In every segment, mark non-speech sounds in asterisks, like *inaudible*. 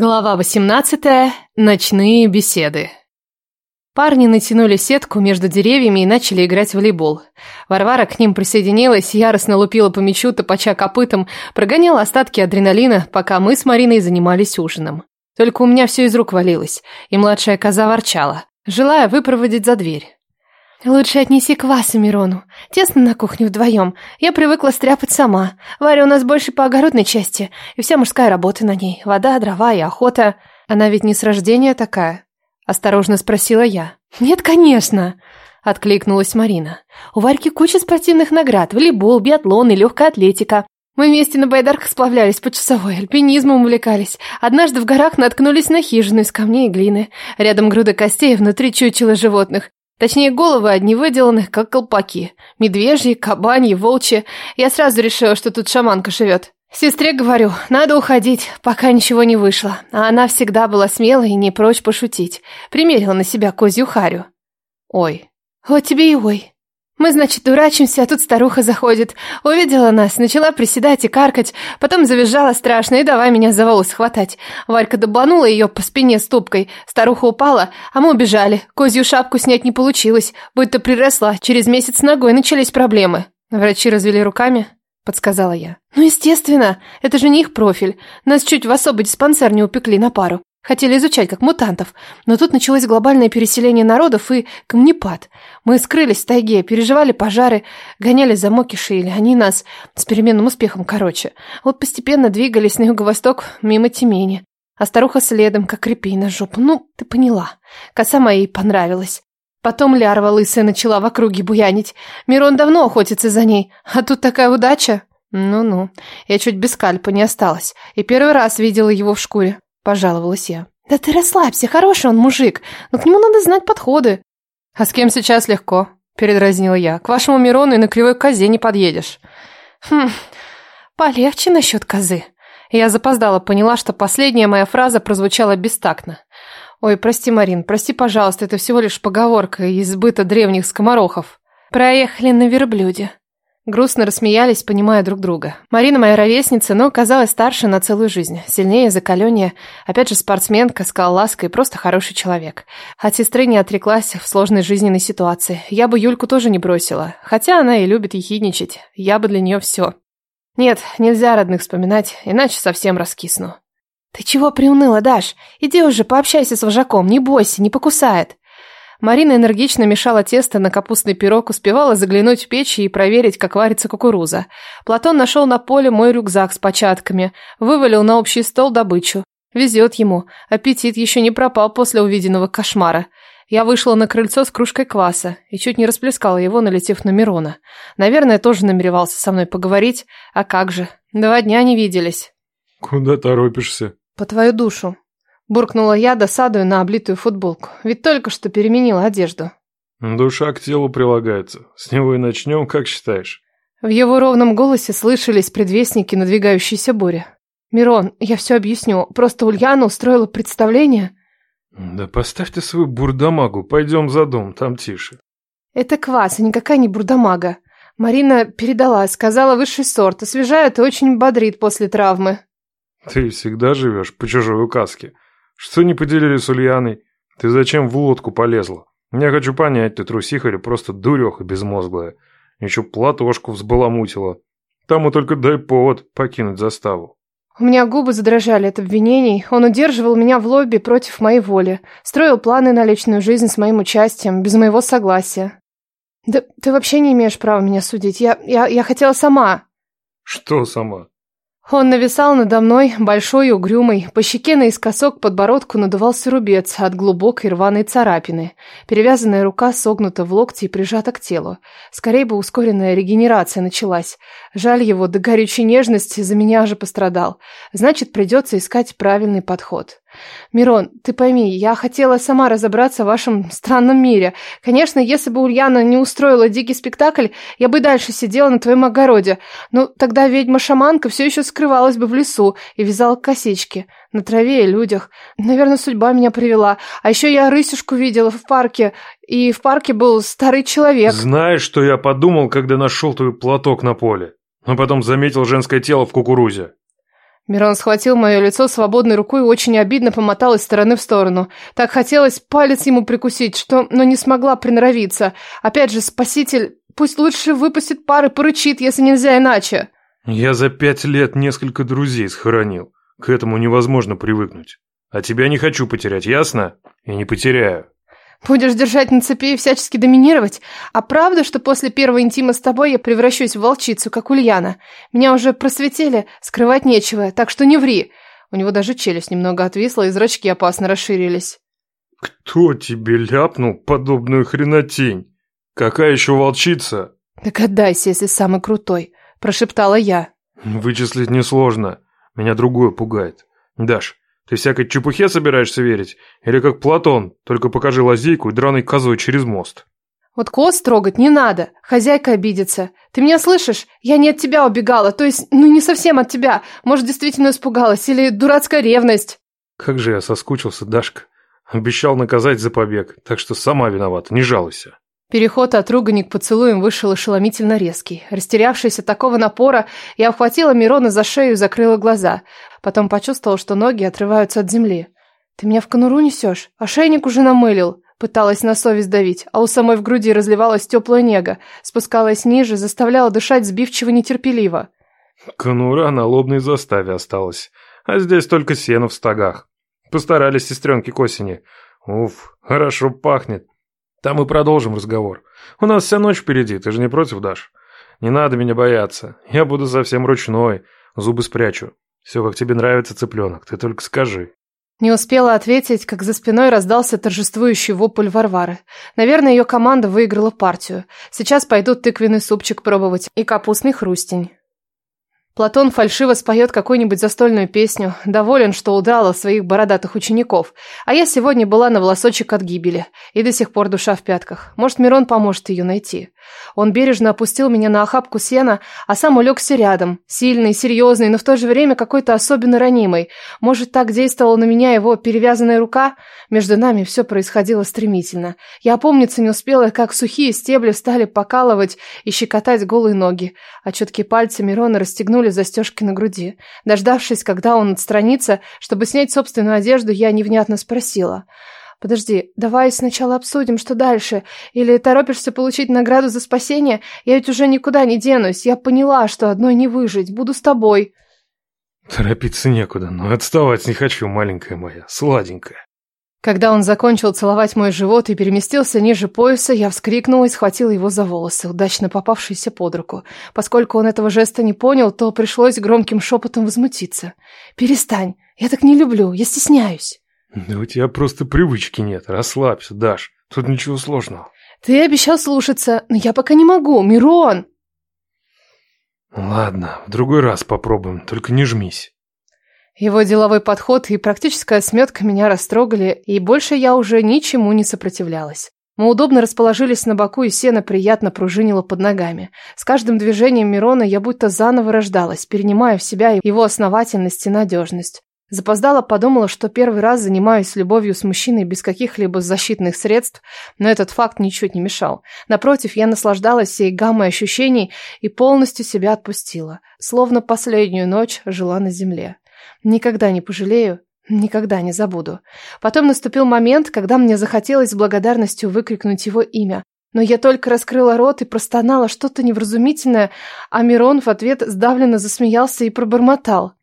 Глава 18. Ночные беседы. Парни натянули сетку между деревьями и начали играть в волейбол. Варвара к ним присоединилась, яростно лупила по мячу, топача копытом, прогоняла остатки адреналина, пока мы с Мариной занимались ужином. Только у меня все из рук валилось, и младшая коза ворчала, желая выпроводить за дверь. Лучше отнеси квас Мирону. Тесно на кухне вдвоем. Я привыкла стряпать сама. Варя у нас больше по огородной части, и вся мужская работа на ней. Вода, дрова и охота. Она ведь не с рождения такая. Осторожно спросила я. Нет, конечно. Откликнулась Марина. У Варьки куча спортивных наград. Волейбол, биатлон и легкая атлетика. Мы вместе на байдарках сплавлялись по часовой, альпинизмом увлекались. Однажды в горах наткнулись на хижину из камней и глины. Рядом груда костей, а внутри чучело животных. Точнее, головы одни выделанных, как колпаки. Медвежьи, кабаньи, волчьи. Я сразу решила, что тут шаманка живет. Сестре говорю, надо уходить, пока ничего не вышло. А она всегда была смелой и не прочь пошутить. Примерила на себя козью харю. Ой, вот тебе и ой. Мы, значит, дурачимся, а тут старуха заходит. Увидела нас, начала приседать и каркать, потом завизжала страшно и давай меня за волос хватать. Варька добланула ее по спине ступкой. Старуха упала, а мы убежали. Козью шапку снять не получилось, будто приросла. Через месяц ногой начались проблемы. Врачи развели руками, подсказала я. Ну, естественно, это же не их профиль. Нас чуть в особый диспансер не упекли на пару. Хотели изучать, как мутантов, но тут началось глобальное переселение народов и камнепад. Мы скрылись в тайге, переживали пожары, гоняли за мокиши, или они нас, с переменным успехом, короче. Вот постепенно двигались на юго-восток мимо Тимени. А старуха следом, как репей на жопу. Ну, ты поняла. Коса моей понравилась. Потом лярва лысая начала в округе буянить. Мирон давно охотится за ней, а тут такая удача. Ну-ну, я чуть без скальпа не осталась, и первый раз видела его в шкуре. Пожаловалась я. «Да ты расслабься, хороший он мужик, но к нему надо знать подходы». «А с кем сейчас легко?» – передразнила я. «К вашему Мирону и на кривой козе не подъедешь». «Хм, полегче насчет козы». Я запоздала, поняла, что последняя моя фраза прозвучала бестактно. «Ой, прости, Марин, прости, пожалуйста, это всего лишь поговорка из быта древних скоморохов». «Проехали на верблюде», Грустно рассмеялись, понимая друг друга. Марина моя ровесница, но казалась старше на целую жизнь. Сильнее, закаленнее. Опять же спортсменка, скалолазка и просто хороший человек. От сестры не отреклась в сложной жизненной ситуации. Я бы Юльку тоже не бросила. Хотя она и любит ехидничать. Я бы для нее все. Нет, нельзя родных вспоминать, иначе совсем раскисну. «Ты чего приуныла, Даш? Иди уже, пообщайся с вожаком, не бойся, не покусает». Марина энергично мешала тесто на капустный пирог, успевала заглянуть в печь и проверить, как варится кукуруза. Платон нашел на поле мой рюкзак с початками, вывалил на общий стол добычу. Везет ему, аппетит еще не пропал после увиденного кошмара. Я вышла на крыльцо с кружкой кваса и чуть не расплескала его, налетев на Мирона. Наверное, тоже намеревался со мной поговорить. А как же, два дня не виделись. «Куда торопишься?» «По твою душу», Буркнула я, досадуя на облитую футболку, ведь только что переменила одежду. «Душа к телу прилагается. С него и начнем, как считаешь?» В его ровном голосе слышались предвестники надвигающейся бури. «Мирон, я все объясню. Просто Ульяна устроила представление». «Да поставь ты свою бурдамагу. Пойдем за дом, там тише». «Это квас, а никакая не бурдамага. Марина передала, сказала высший сорт, освежает и очень бодрит после травмы». «Ты всегда живешь по чужой указке». Что не поделили с Ульяной? Ты зачем в лодку полезла? Я хочу понять, ты трусиха или просто дуреха безмозглая. Еще платошку взбаламутила. Тому только дай повод покинуть заставу. У меня губы задрожали от обвинений. Он удерживал меня в лобби против моей воли. Строил планы на личную жизнь с моим участием, без моего согласия. Да ты вообще не имеешь права меня судить. Я, я, я хотела сама. Что сама? Он нависал надо мной, большой и угрюмый. По щеке наискосок подбородку надувался рубец от глубокой рваной царапины. Перевязанная рука согнута в локте и прижата к телу. Скорее бы ускоренная регенерация началась. Жаль его, до горючей нежности за меня же пострадал. Значит, придется искать правильный подход. Мирон, ты пойми, я хотела сама разобраться в вашем странном мире. Конечно, если бы Ульяна не устроила дикий спектакль, я бы дальше сидела на твоем огороде. Но тогда ведьма-шаманка все еще скрывалась бы в лесу и вязала косички. На траве и людях. Наверное, судьба меня привела. А еще я рысюшку видела в парке, и в парке был старый человек. Знаешь, что я подумал, когда нашел твой платок на поле? Но потом заметил женское тело в кукурузе. Мирон схватил мое лицо свободной рукой и очень обидно помотал из стороны в сторону. Так хотелось палец ему прикусить, что, но не смогла приноровиться. Опять же, спаситель пусть лучше выпустит пары, поручит, если нельзя иначе. Я за пять лет несколько друзей схоронил. К этому невозможно привыкнуть. А тебя не хочу потерять, ясно? И не потеряю. Будешь держать на цепи и всячески доминировать. А правда, что после первого интима с тобой я превращусь в волчицу, как Ульяна? Меня уже просветили, скрывать нечего, так что не ври. У него даже челюсть немного отвисла, и зрачки опасно расширились. Кто тебе ляпнул подобную хренотень? Какая еще волчица? Догадайся, если самый крутой, прошептала я. Вычислить несложно. Меня другое пугает. Даш, ты всякой чепухе собираешься верить? Или как Платон, только покажи лазейку и драный козой через мост. Вот коз трогать не надо, хозяйка обидится. Ты меня слышишь? Я не от тебя убегала, то есть, ну не совсем от тебя. Может, действительно испугалась или дурацкая ревность. Как же я соскучился, Дашка. Обещал наказать за побег, так что сама виновата, не жалуйся. Переход от ругани к поцелуям вышел ошеломительно резкий. Растерявшись от такого напора, я обхватила Мирона за шею и закрыла глаза. Потом почувствовала, что ноги отрываются от земли. «Ты меня в конуру несешь? А Ошейник уже намылил!» Пыталась на совесть давить, а у самой в груди разливалась теплая нега. Спускалась ниже, заставляла дышать сбивчиво нетерпеливо. «Конура на лобной заставе осталась, а здесь только сено в стогах. Постарались сестренки к осени. Уф, хорошо пахнет!» Там мы продолжим разговор. У нас вся ночь впереди, ты же не против, Даш? Не надо меня бояться. Я буду совсем ручной, зубы спрячу. Все, как тебе нравится, цыпленок, ты только скажи». Не успела ответить, как за спиной раздался торжествующий вопль Варвары. Наверное, ее команда выиграла партию. Сейчас пойдут тыквенный супчик пробовать и капустный хрустень. Платон фальшиво споет какую-нибудь застольную песню, доволен, что удрал своих бородатых учеников. А я сегодня была на волосочек от гибели, и до сих пор душа в пятках. Может, Мирон поможет ее найти. Он бережно опустил меня на охапку сена, а сам улегся рядом, сильный, серьезный, но в то же время какой-то особенно ранимый. Может, так действовала на меня его перевязанная рука? Между нами все происходило стремительно. Я опомниться не успела, как сухие стебли стали покалывать и щекотать голые ноги, а четкие пальцы Мирона расстегнули застежки на груди. Дождавшись, когда он отстранится, чтобы снять собственную одежду, я невнятно спросила — Подожди, давай сначала обсудим, что дальше. Или торопишься получить награду за спасение? Я ведь уже никуда не денусь. Я поняла, что одной не выжить. Буду с тобой. Торопиться некуда, но отставать не хочу, маленькая моя, сладенькая. Когда он закончил целовать мой живот и переместился ниже пояса, я вскрикнула и схватила его за волосы, удачно попавшиеся под руку. Поскольку он этого жеста не понял, то пришлось громким шепотом возмутиться. «Перестань! Я так не люблю! Я стесняюсь!» Да у тебя просто привычки нет, расслабься, Даш, тут ничего сложного. Ты обещал слушаться, но я пока не могу, Мирон. Ладно, в другой раз попробуем, только не жмись. Его деловой подход и практическая сметка меня растрогали, и больше я уже ничему не сопротивлялась. Мы удобно расположились на боку, и сено приятно пружинило под ногами. С каждым движением Мирона я будто заново рождалась, перенимая в себя его основательность и надежность. Запоздала подумала, что первый раз занимаюсь любовью с мужчиной без каких-либо защитных средств, но этот факт ничуть не мешал. Напротив, я наслаждалась всей гаммой ощущений и полностью себя отпустила, словно последнюю ночь жила на земле. Никогда не пожалею, никогда не забуду. Потом наступил момент, когда мне захотелось с благодарностью выкрикнуть его имя, но я только раскрыла рот и простонала что-то невразумительное, а Мирон в ответ сдавленно засмеялся и пробормотал –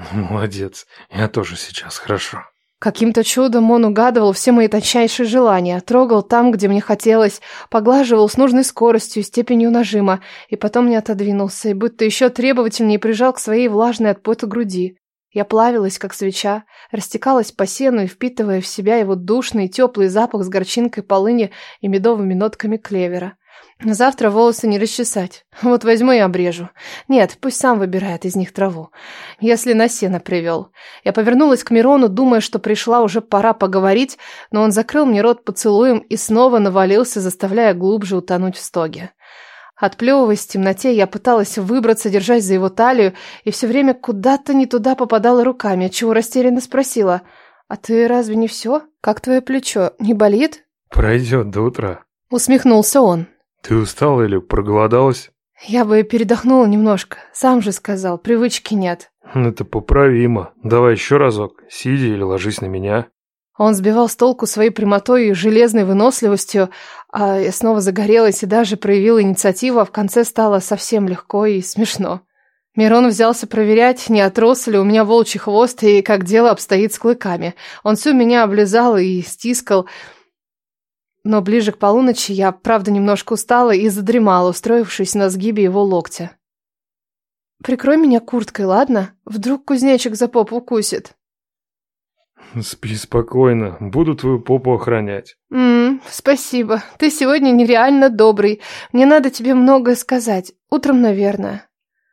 *laughs* Молодец. Я тоже сейчас хорошо. Каким-то чудом он угадывал все мои тончайшие желания, трогал там, где мне хотелось, поглаживал с нужной скоростью и степенью нажима, и потом не отодвинулся, и будто еще требовательнее прижал к своей влажной от пота груди. Я плавилась, как свеча, растекалась по сену и впитывая в себя его душный теплый запах с горчинкой полыни и медовыми нотками клевера. Завтра волосы не расчесать. *laughs* Вот возьму и обрежу. Нет, пусть сам выбирает из них траву. Если на сено привел. Я повернулась к Мирону, думая, что пришла уже пора поговорить, но он закрыл мне рот поцелуем и снова навалился, заставляя глубже утонуть в стоге. Отплевываясь в темноте, я пыталась выбраться, держась за его талию, и все время куда-то не туда попадала руками, чего растерянно спросила. «А ты разве не все? Как твое плечо? Не болит?» «Пройдет до утра», — усмехнулся он. Ты устал или проголодалась? Я бы передохнула немножко. Сам же сказал, привычки нет. Ну, это поправимо. Давай еще разок. Сиди или ложись на меня. Он сбивал с толку своей прямотой и железной выносливостью, а я снова загорелась и даже проявила инициативу, а в конце стало совсем легко и смешно. Мирон взялся проверять, не отрос ли у меня волчий хвост и как дело обстоит с клыками. Он всю меня облизал и стискал, но ближе к полуночи я, правда, немножко устала и задремала, устроившись на сгибе его локтя. «Прикрой меня курткой, ладно? Вдруг кузнечик за попу укусит». «Спи спокойно. Буду твою попу охранять». «Ммм, спасибо. Ты сегодня нереально добрый. Мне надо тебе многое сказать. Утром, наверное».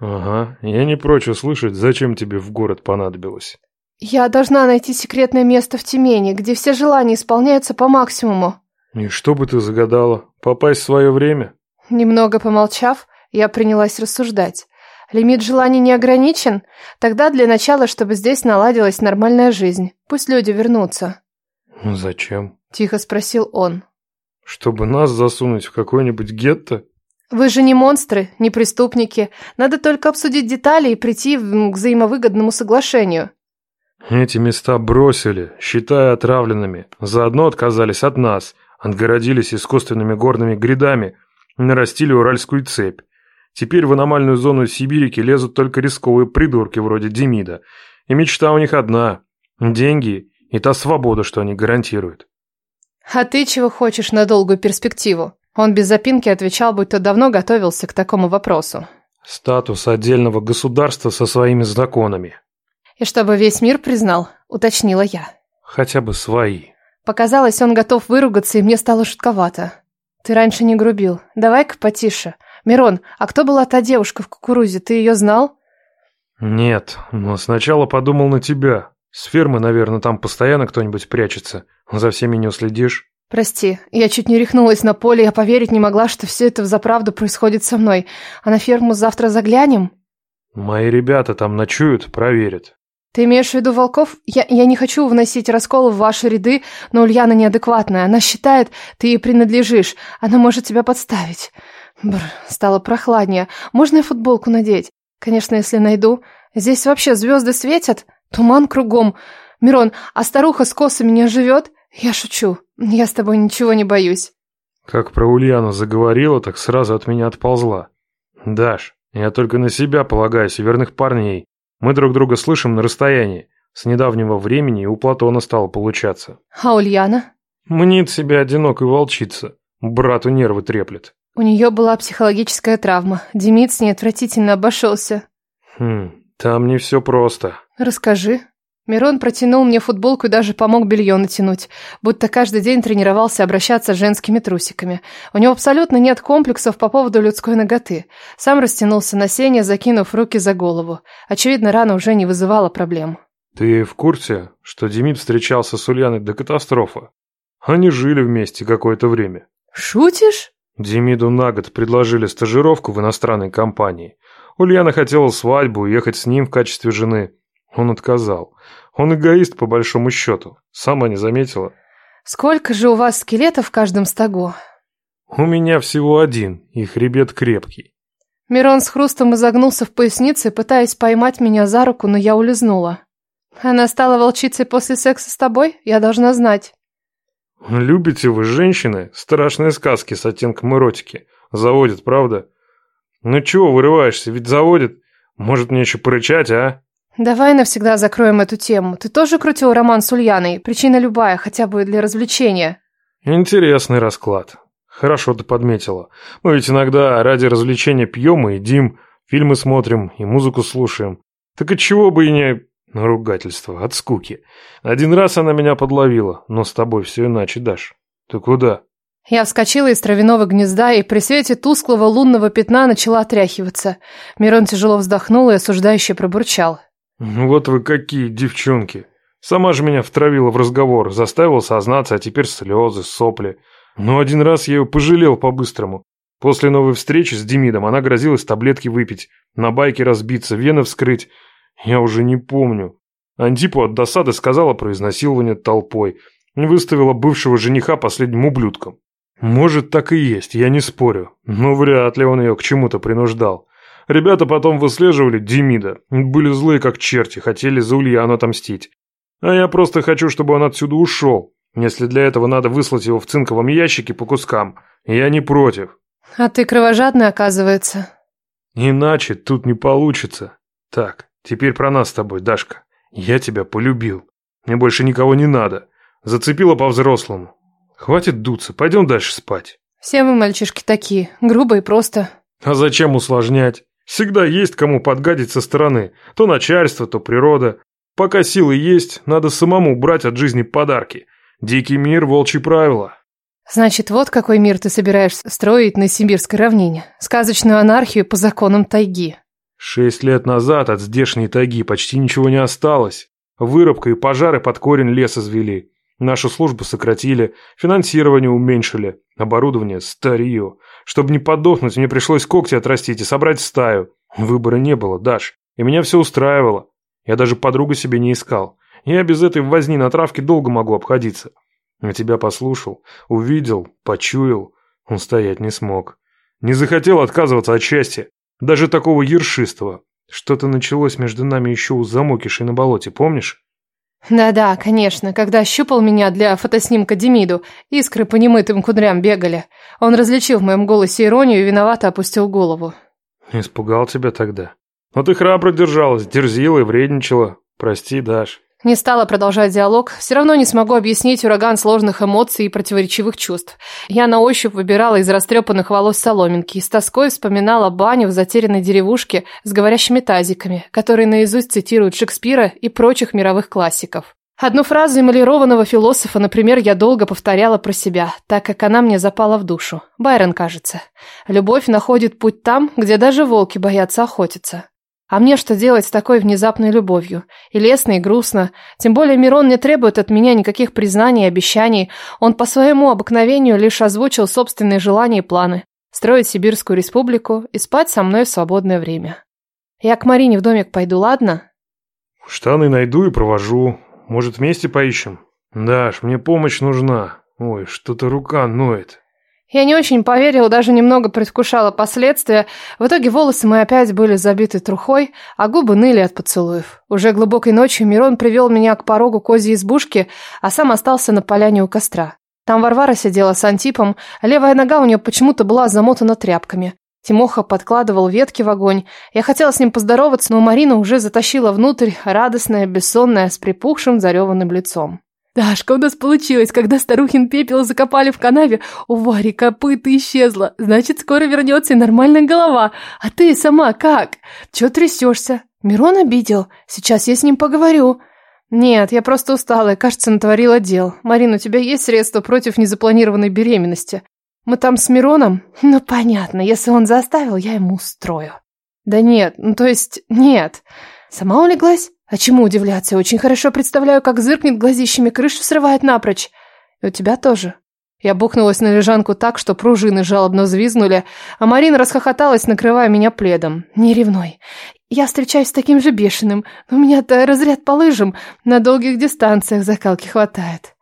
«Ага. Я не прочь услышать, зачем тебе в город понадобилось». «Я должна найти секретное место в Тюмени, где все желания исполняются по максимуму». И что бы ты загадала? Попасть в свое время? Немного помолчав, я принялась рассуждать. Лимит желаний не ограничен? Тогда для начала, чтобы здесь наладилась нормальная жизнь. Пусть люди вернутся. Ну, зачем? Тихо спросил он. Чтобы нас засунуть в какое-нибудь гетто? Вы же не монстры, не преступники. Надо только обсудить детали и прийти к взаимовыгодному соглашению. Эти места бросили, считая отравленными. Заодно отказались от нас – отгородились искусственными горными грядами, нарастили уральскую цепь. Теперь в аномальную зону Сибирики лезут только рисковые придурки вроде Демида. И мечта у них одна – деньги и та свобода, что они гарантируют. «А ты чего хочешь на долгую перспективу?» Он без запинки отвечал, будто давно готовился к такому вопросу. «Статус отдельного государства со своими законами». «И чтобы весь мир признал», – уточнила я. «Хотя бы свои». Показалось, он готов выругаться, и мне стало шутковато. «Ты раньше не грубил. Давай-ка потише. Мирон, а кто была та девушка в кукурузе? Ты ее знал?» «Нет, но сначала подумал на тебя. С фермы, наверное, там постоянно кто-нибудь прячется. За всеми не уследишь». «Прости, я чуть не рехнулась на поле, я поверить не могла, что все это взаправду происходит со мной. А на ферму завтра заглянем?» «Мои ребята там ночуют, проверят. Ты имеешь в виду волков? Я, я не хочу вносить раскол в ваши ряды, но Ульяна неадекватная. Она считает, ты ей принадлежишь. Она может тебя подставить. Бр, стало прохладнее. Можно и футболку надеть? Конечно, если найду. Здесь вообще звезды светят, туман кругом. Мирон, а старуха с косами не живет? Я шучу. Я с тобой ничего не боюсь. Как про Ульяну заговорила, так сразу от меня отползла. Даш, я только на себя полагаюсь и верных парней. Мы друг друга слышим на расстоянии. С недавнего времени у Платона стало получаться. А Ульяна? Мнит себя одинокой волчица. Брату нервы треплет. У нее была психологическая травма. Демид с ней отвратительно обошелся. Хм, там не все просто. Расскажи. Мирон протянул мне футболку и даже помог белье натянуть, будто каждый день тренировался обращаться с женскими трусиками. У него абсолютно нет комплексов по поводу людской ноготы. Сам растянулся на сене, закинув руки за голову. Очевидно, рана уже не вызывала проблем. «Ты в курсе, что Демид встречался с Ульяной до катастрофы? Они жили вместе какое-то время». «Шутишь?» Демиду на год предложили стажировку в иностранной компании. Ульяна хотела свадьбу ехать с ним в качестве жены. Он отказал. Он эгоист, по большому счету. Сама не заметила. Сколько же у вас скелетов в каждом стогу? У меня всего один, и хребет крепкий. Мирон с хрустом изогнулся в пояснице, пытаясь поймать меня за руку, но я улизнула. Она стала волчицей после секса с тобой? Я должна знать. Любите вы, женщины, страшные сказки с оттенком эротики. Заводит, правда? Ну чего вырываешься, ведь заводит. Может мне еще порычать, а? Давай навсегда закроем эту тему. Ты тоже крутил роман с Ульяной? Причина любая, хотя бы для развлечения. Интересный расклад. Хорошо ты подметила. Мы ведь иногда ради развлечения пьем и едим, фильмы смотрим и музыку слушаем. Так отчего бы и не... Ругательство, от скуки. Один раз она меня подловила, но с тобой все иначе, дашь. Ты куда? Я вскочила из травяного гнезда и при свете тусклого лунного пятна начала отряхиваться. Мирон тяжело вздохнул и осуждающе пробурчал. Вот вы какие девчонки. Сама же меня втравила в разговор, заставила сознаться, а теперь слезы, сопли. Но один раз я ее пожалел по-быстрому. После новой встречи с Демидом она грозилась таблетки выпить, на байке разбиться, вены вскрыть. Я уже не помню. Антипу от досады сказала про изнасилование толпой. Выставила бывшего жениха последним ублюдком. Может, так и есть, я не спорю. Но вряд ли он ее к чему-то принуждал. Ребята потом выслеживали Демида. Были злые как черти, хотели за Ульяну отомстить. А я просто хочу, чтобы он отсюда ушел. Если для этого надо выслать его в цинковом ящике по кускам, я не против. А ты кровожадный, оказывается. Иначе тут не получится. Так, теперь про нас с тобой, Дашка. Я тебя полюбил. Мне больше никого не надо. Зацепила по-взрослому. Хватит дуться, пойдем дальше спать. Все вы, мальчишки, такие, грубо и просто. А зачем усложнять? Всегда есть кому подгадить со стороны, то начальство, то природа. Пока силы есть, надо самому брать от жизни подарки. Дикий мир – волчьи правила. Значит, вот какой мир ты собираешься строить на Сибирской равнине. Сказочную анархию по законам тайги. Шесть лет назад от здешней тайги почти ничего не осталось. Вырубка и пожары под корень лес извели. Нашу службу сократили, финансирование уменьшили, оборудование старье. Чтобы не подохнуть, мне пришлось когти отрастить и собрать стаю. Выбора не было, Даш, и меня все устраивало. Я даже подругу себе не искал. Я без этой возни на травке долго могу обходиться. Я тебя послушал, увидел, почуял. Он стоять не смог. Не захотел отказываться от счастья, даже такого ершистого. Что-то началось между нами еще у замокишей на болоте, помнишь? Да-да, конечно, когда щупал меня для фотоснимка Демиду, искры по немытым кудрям бегали. Он различил в моем голосе иронию и виновато опустил голову. Испугал тебя тогда. Но ты храбро держалась, дерзила и вредничала. Прости, Даш. Не стала продолжать диалог, все равно не смогу объяснить ураган сложных эмоций и противоречивых чувств. Я на ощупь выбирала из растрепанных волос соломинки и с тоской вспоминала баню в затерянной деревушке с говорящими тазиками, которые наизусть цитируют Шекспира и прочих мировых классиков. Одну фразу эмалированного философа, например, я долго повторяла про себя, так как она мне запала в душу. Байрон, кажется. «Любовь находит путь там, где даже волки боятся охотиться». А мне что делать с такой внезапной любовью? И лестно, и грустно. Тем более Мирон не требует от меня никаких признаний и обещаний. Он по своему обыкновению лишь озвучил собственные желания и планы. Строить Сибирскую республику и спать со мной в свободное время. Я к Марине в домик пойду, ладно? Штаны найду и провожу. Может, вместе поищем? Даш, мне помощь нужна. Ой, что-то рука ноет. Я не очень поверил, даже немного предвкушала последствия. В итоге волосы мои опять были забиты трухой, а губы ныли от поцелуев. Уже глубокой ночью Мирон привел меня к порогу козьей избушки, а сам остался на поляне у костра. Там Варвара сидела с Антипом, левая нога у нее почему-то была замотана тряпками. Тимоха подкладывал ветки в огонь. Я хотела с ним поздороваться, но Марина уже затащила внутрь, радостная, бессонная, с припухшим зареванным лицом. «Даш, когда получилось, когда старухин пепел закопали в канаве, у Вари копыта исчезла. Значит, скоро вернется и нормальная голова. А ты сама как? Чего трясешься? Мирон обидел? Сейчас я с ним поговорю». «Нет, я просто устала и, кажется, натворила дел. Марина, у тебя есть средства против незапланированной беременности? Мы там с Мироном? Ну, понятно, если он заставил, я ему устрою». «Да нет, ну то есть нет». Сама улеглась? А чему удивляться? Очень хорошо представляю, как зыркнет глазищами крышу, срывает напрочь. И у тебя тоже. Я бухнулась на лежанку так, что пружины жалобно взвизгнули, а Марина расхохоталась, накрывая меня пледом. Не ревной. Я встречаюсь с таким же бешеным. У меня-то разряд по лыжам. На долгих дистанциях закалки хватает.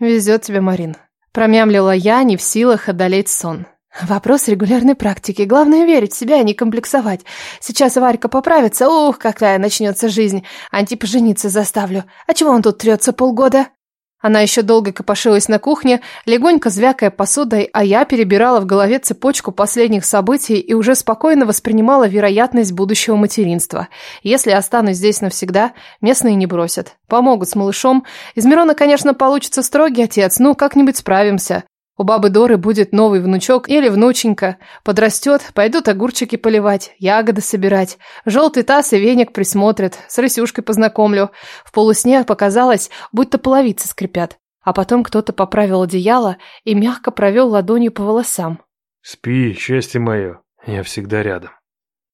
Везет тебе, Марин. Промямлила я, не в силах одолеть сон. Вопрос регулярной практики. Главное верить в себя а не комплексовать. Сейчас Варька поправится. Ух, какая начнется жизнь. Антипа жениться заставлю. А чего он тут трется полгода? Она еще долго копошилась на кухне, легонько звякая посудой, а я перебирала в голове цепочку последних событий и уже спокойно воспринимала вероятность будущего материнства. Если останусь здесь навсегда, местные не бросят. Помогут с малышом. Из Мирона, конечно, получится строгий отец, но как-нибудь справимся. У бабы Доры будет новый внучок или внученька. Подрастет, пойдут огурчики поливать, ягоды собирать. Желтый таз и веник присмотрят, с рысюшкой познакомлю. В полусне показалось, будто половицы скрипят. А потом кто-то поправил одеяло и мягко провел ладонью по волосам. «Спи, счастье мое, я всегда рядом».